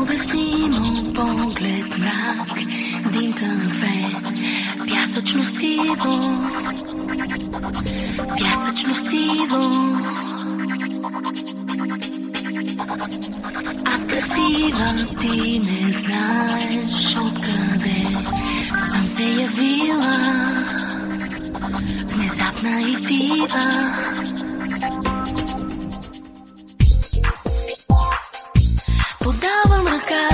Обяснимо поглед мрак, дим кафе, пясъчно сиво, пясъчно сиво. Аз красива, ти не знаеш откъде съм се явила. Внезапна и дива. давам ръка.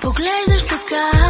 Поглеждаш така.